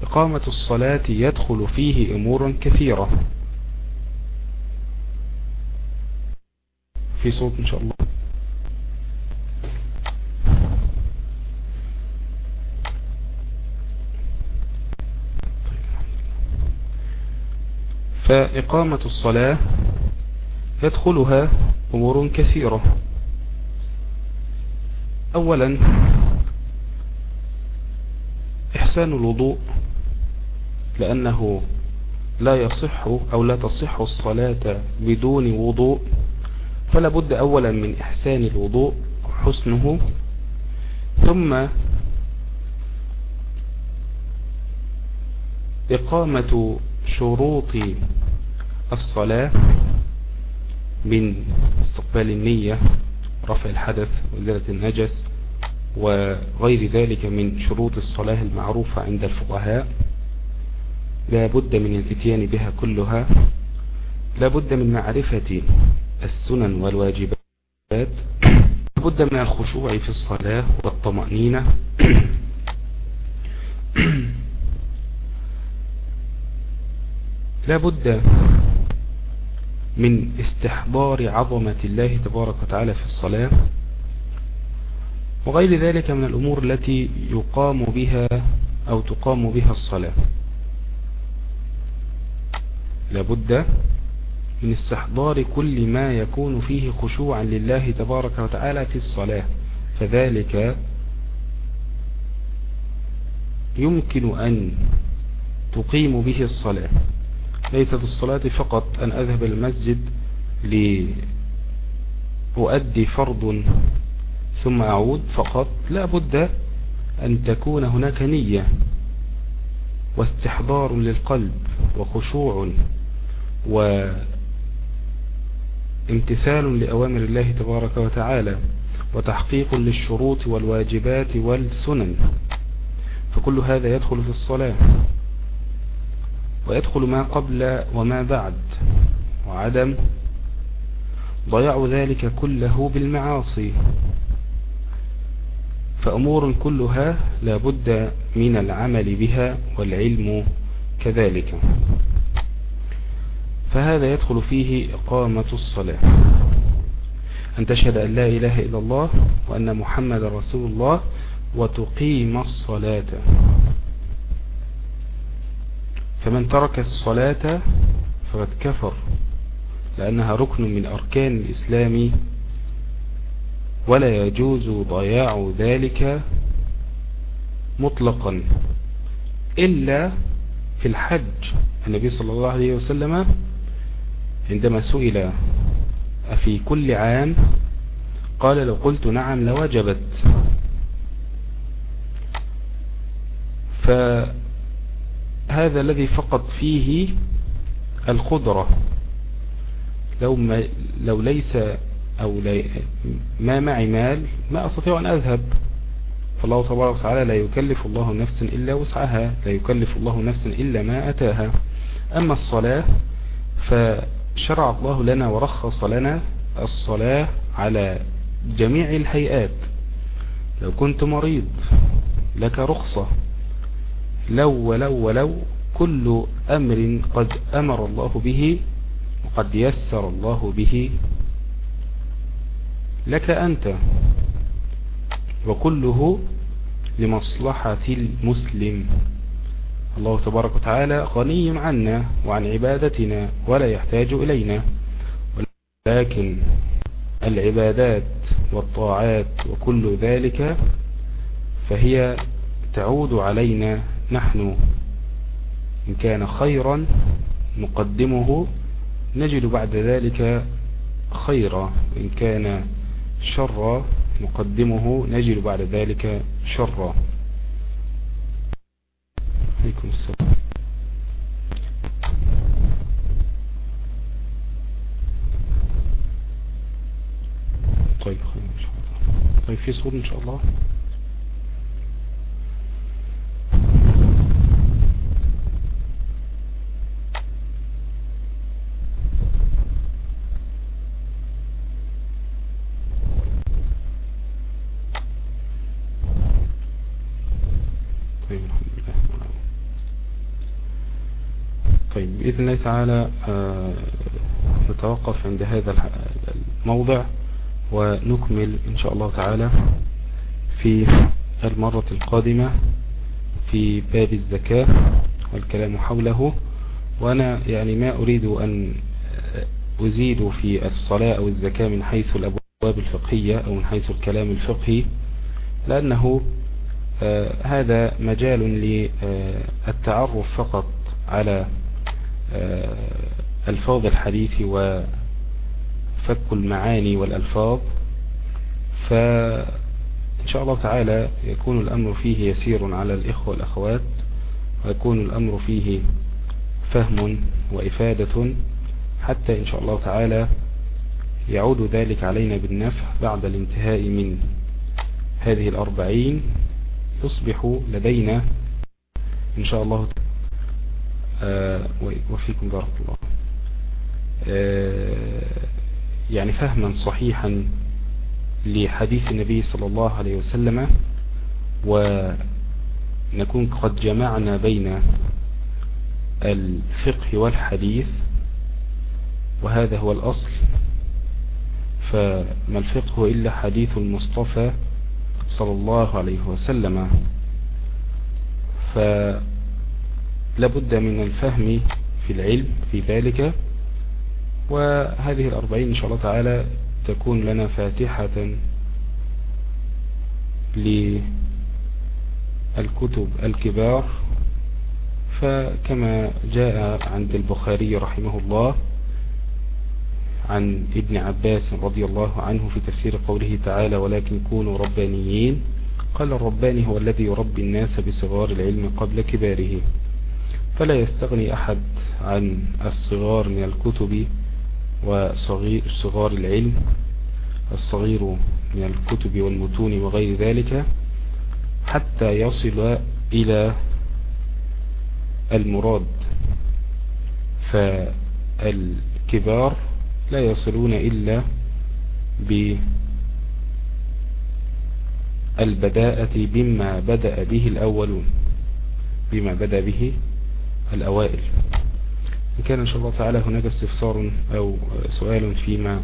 إقامة الصلاة يدخل فيه أمور كثيرة. في صوت إن شاء الله. فإقامة الصلاة يدخلها أمور كثيرة. أولا إحسان الوضوء لأنه لا يصح أو لا تصح الصلاة بدون وضوء فلا بد أولا من إحسان الوضوء حسنه ثم إقامة شروط الصلاة من استقبال النية رفع الحدث وزالة النجس وغير ذلك من شروط الصلاة المعروفة عند الفقهاء. لا بد من الاتيان بها كلها. لا بد من معرفة السنن والواجبات. لا بد من الخشوع في الصلاة والطمأنينة. لا بد من استحضار عظمة الله تبارك وتعالى في الصلاة وغير ذلك من الأمور التي يقام بها أو تقام بها الصلاة. لابد من استحضار كل ما يكون فيه خشوعا لله تبارك وتعالى في الصلاة فذلك يمكن أن تقيم به الصلاة. ليست الصلاة فقط أن أذهب المسجد لأؤدي فرض ثم أعود فقط لا بد أن تكون هناك نية واستحضار للقلب وخشوع وامتثال لأوامر الله تبارك وتعالى وتحقيق للشروط والواجبات والسنن. فكل هذا يدخل في الصلاة. ويدخل ما قبل وما بعد. وعدم ضياع ذلك كله بالمعاصي. فأمور كلها لا بد من العمل بها والعلم كذلك. فهذا يدخل فيه إقامة الصلاة. أن تشهد أن لا إله إلا الله وأن محمد رسول الله وتقيم الصلاة. فمن ترك الصلاة فقد كفر لأنها ركن من أركان الإسلام ولا يجوز ضياع ذلك مطلقا إلا في الحج. النبي صلى الله عليه وسلم عندما سئل أفي كل عام؟ قال لو قلت نعم لوجبت. فهذا الذي فقط فيه القدرة. لو, ما لو ليس أو ما معي مال ما أستطيع أن أذهب. فالله تبارك وتعالى لا يكلف الله نفسا إلا وسعها لا يكلف الله نفسا إلا ما أتاها. أما الصلاة فشرع الله لنا ورخص لنا الصلاة على جميع الهيئات. لو كنت مريض لك رخصة. لو ولو ولو كل أمر قد أمر الله به وقد يسر الله به لك أنت وكله لمصلحة المسلم. الله تبارك وتعالى غني عنا وعن عبادتنا ولا يحتاج إلينا ولكن العبادات والطاعات وكل ذلك فهي تعود علينا نحن إن كان خيرا نقدمه نجد بعد ذلك خيرا إن كان شرا نقدمه نجد بعد ذلك شرا. عليكم السلام. طيب خير إن شاء الله. طيب في صور إن شاء الله؟ بإذن الله تعالى آه، نتوقف عند هذا الموضع ونكمل إن شاء الله تعالى في المرة القادمة في باب الزكاة والكلام حوله. وأنا يعني ما أريد أن أزيد في الصلاة أو الزكاة من حيث الأبواب الفقهية أو من حيث الكلام الفقهي لأنه هذا مجال للتعرف فقط على آه، ألفاظ الحديث وفك المعاني والألفاظ. فإن شاء الله تعالى يكون الأمر فيه يسير على الإخوة والأخوات ويكون الأمر فيه فهم وإفادة. حتى إن شاء الله تعالى يعود ذلك علينا بالنفع بعد الانتهاء من هذه الأربعين. يصبح لدينا إن شاء الله آه، وفيكم بارك الله. آه، يعني فهما صحيحا لحديث النبي صلى الله عليه وسلم ونكون قد جمعنا بين الفقه والحديث وهذا هو الأصل. فما الفقه إلا حديث المصطفى صلى الله عليه وسلم. فالفقه لابد من الفهم في العلم في ذلك. وهذه الأربعين إن شاء الله تعالى تكون لنا فاتحة للكتب الكبار. فكما جاء عند البخاري رحمه الله عن ابن عباس رضي الله عنه في تفسير قوله تعالى ولكن كونوا ربانيين قال الرباني هو الذي يربي الناس بصغار العلم قبل كباره فلا يستغني أحد عن الصغار من الكتب وصغير صغار العلم الصغير من الكتب والمتون وغير ذلك حتى يصل إلى المراد فالكبار لا يصلون إلا بالبداءة بما بدأ به الأولون بما بدأ به الأوائل. إن كان إن شاء الله تعالى هناك استفسار أو سؤال فيما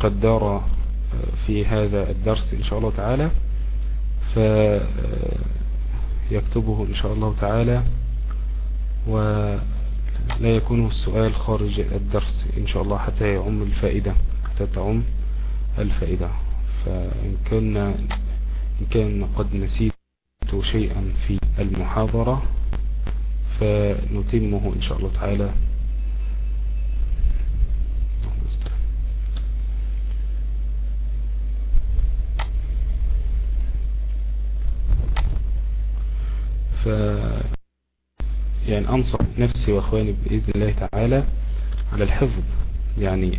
قد دار في هذا الدرس إن شاء الله تعالى فيكتبه إن شاء الله تعالى ولا يكون السؤال خارج الدرس إن شاء الله حتى يعم الفائدة حتى تعم الفائدة. فإن كنا إن كان قد نسيت شيئا في المحاضرة فنتمه إن شاء الله تعالى. ف يعني أنصح نفسي وأخواني بإذن الله تعالى على الحفظ يعني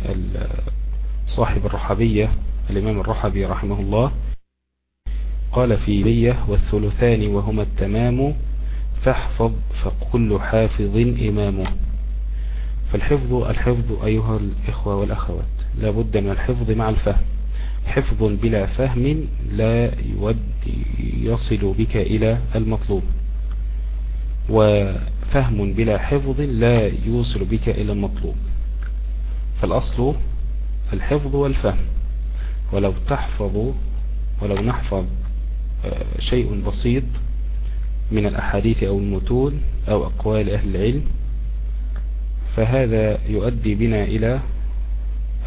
صاحب الرحبية الإمام الرحبي رحمه الله قال في لية والثلثان وهما التمام فاحفظ فكل حافظ إمامه فالحفظ الحفظ أيها الإخوة والأخوات لا بد من الحفظ مع الفهم. حفظ بلا فهم لا يصل بك إلى المطلوب. وفهم بلا حفظ لا يوصل بك إلى المطلوب. فالأصل الحفظ والفهم. ولو تحفظ ولو نحفظ آه، شيء بسيط من الأحاديث أو المتون أو أقوال أهل العلم فهذا يؤدي بنا إلى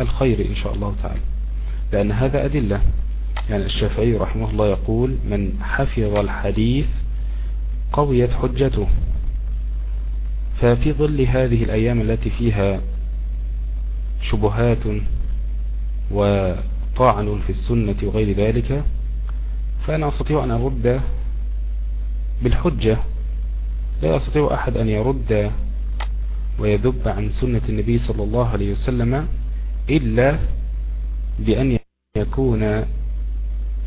الخير إن شاء الله تعالى. لأن هذا أدلة. يعني الشافعي رحمه الله يقول من حفظ الحديث قويت حجته. ففي ظل هذه الأيام التي فيها شبهات وطاعن في السنة وغير ذلك فأنا أستطيع أن أرد بالحجة. لا يستطيع أحد أن يرد ويذب عن سنة النبي صلى الله عليه وسلم إلا بأن يكون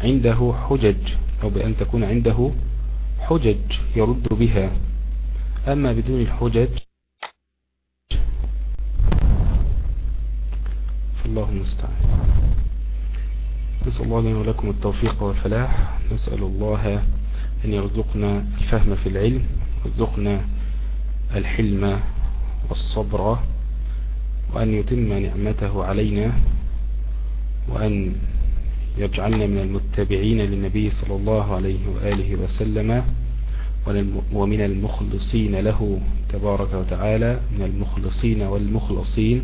عنده حجج أو بأن تكون عنده حجج يرد بها. أما بدون الحجج فالله المستعان. نسأل الله لنا ولكم التوفيق والفلاح. نسأل الله أن يرزقنا الفهم في العلم ويرزقنا الحلم والصبر وأن يتم نعمته علينا وأن يجعلنا من المتبعين للنبي صلى الله عليه وآله وسلم. ومن المخلصين له تبارك وتعالى من المخلصين والمخلصين.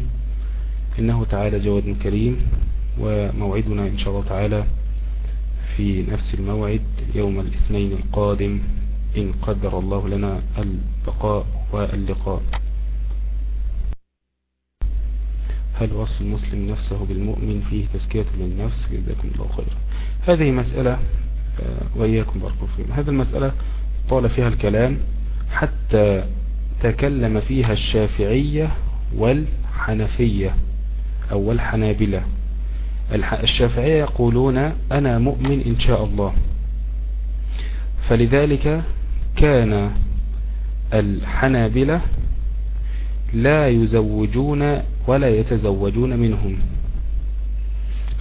إنه تعالى جواد كريم وموعدنا إن شاء الله تعالى في نفس الموعد يوم الاثنين القادم إن قدر الله لنا البقاء واللقاء. هل وصف المسلم نفسه بالمؤمن فيه تزكية للنفس؟ جزاكم الله خيرا. هذه مسألة آه، وإياكم بارك فيكم. هذه المسألة طال فيها الكلام حتى تكلم فيها الشافعية والحنفية أو الحنابلة الشافعية يقولون أنا مؤمن إن شاء الله. فلذلك كان الحنابلة لا يزوجون ولا يتزوجون منهم.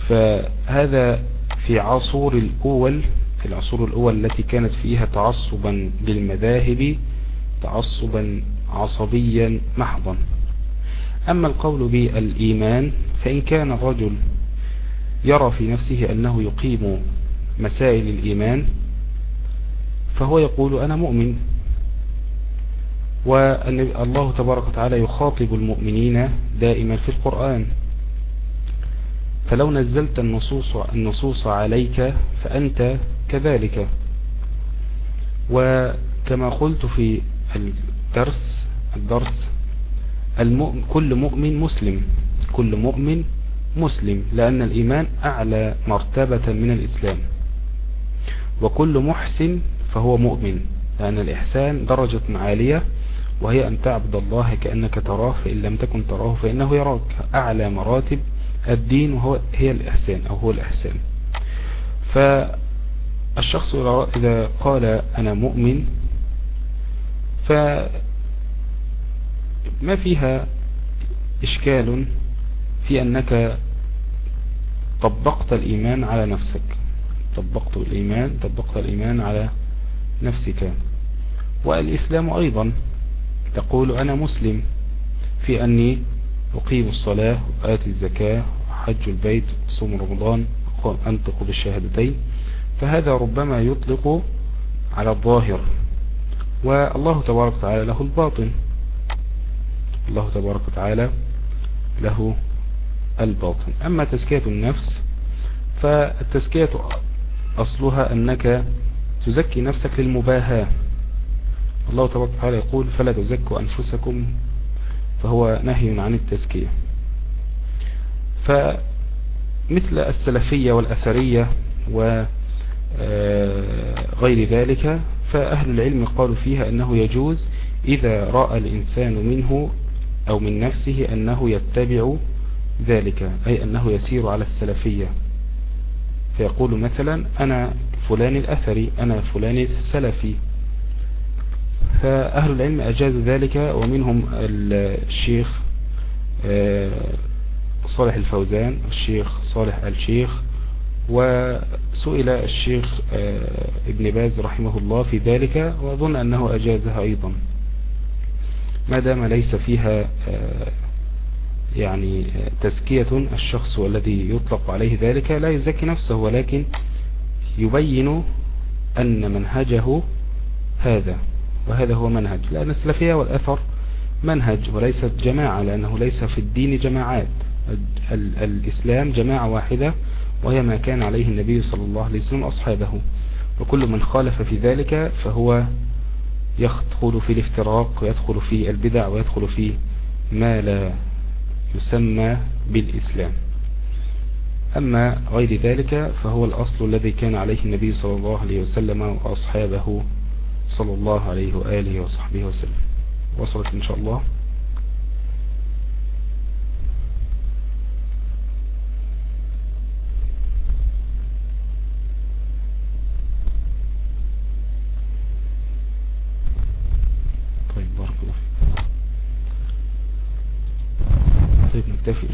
فهذا في عصور الأول في العصور الأول التي كانت فيها تعصبا للمذاهب تعصبا عصبيا محضا. أما القول بالإيمان فإن كان الرجل يرى في نفسه أنه يقيم مسائل الإيمان فهو يقول أنا مؤمن. وأن الله تبارك وتعالى يخاطب المؤمنين دائما في القرآن. فلو نزلت النصوص, النصوص عليك فأنت كذلك. وكما قلت في الدرس الدرس المؤمن كل مؤمن مسلم كل مؤمن مسلم لأن الإيمان أعلى مرتبة من الإسلام. وكل محسن فهو مؤمن لأن الإحسان درجة عالية وهي أن تعبد الله كأنك تراه فإن لم تكن تراه فإنه يراك. أعلى مراتب الدين وهو هي الإحسان أو هو الإحسان. فالشخص إذا قال أنا مؤمن فما فيها إشكال في أنك طبقت الإيمان على نفسك. طبقت الإيمان طبقت الإيمان على نفسك. والإسلام أيضا تقول أنا مسلم في أني أقيم الصلاة وآتي الزكاة حج البيت صوم رمضان أنطق بالشهادتين فهذا ربما يطلق على الظاهر. والله تبارك وتعالى له الباطن. الله تبارك وتعالى له الباطن. أما تزكية النفس فالتزكية أصلها أنك تزكي نفسك للمباهاة. الله تبارك وتعالى يقول فلا تزكوا أنفسكم فهو نهي عن التزكية. فمثل السلفية والأثرية وغير آه، ذلك فأهل العلم قالوا فيها أنه يجوز إذا رأى الإنسان منه أو من نفسه أنه يتبع ذلك أي أنه يسير على السلفية. فيقول مثلا أنا فلان الأثري أنا فلان السلفي. فأهل العلم أجازوا ذلك ومنهم الشيخ آه، صالح الفوزان الشيخ صالح الشيخ وسئل الشيخ آه، ابن باز رحمه الله في ذلك وأظن أنه أجازها أيضا. ما دام ليس فيها آه، يعني تزكية الشخص والذي يطلق عليه ذلك لا يزكي نفسه ولكن يبين أن منهجه هذا وهذا هو منهج. لأن السلفية والأثر منهج وليست جماعة لأنه ليس في الدين جماعات. الإسلام جماعة واحدة وهي ما كان عليه النبي صلى الله عليه وسلم أصحابه وكل من خالف في ذلك فهو يدخل في الافتراق ويدخل في البدع ويدخل في ما لا يسمى بالإسلام. أما غير ذلك فهو الأصل الذي كان عليه النبي صلى الله عليه وسلم وأصحابه صلى الله عليه وآله وصحبه وسلم. وصلت إن شاء الله طيب بارك الله طيب نكتفي إن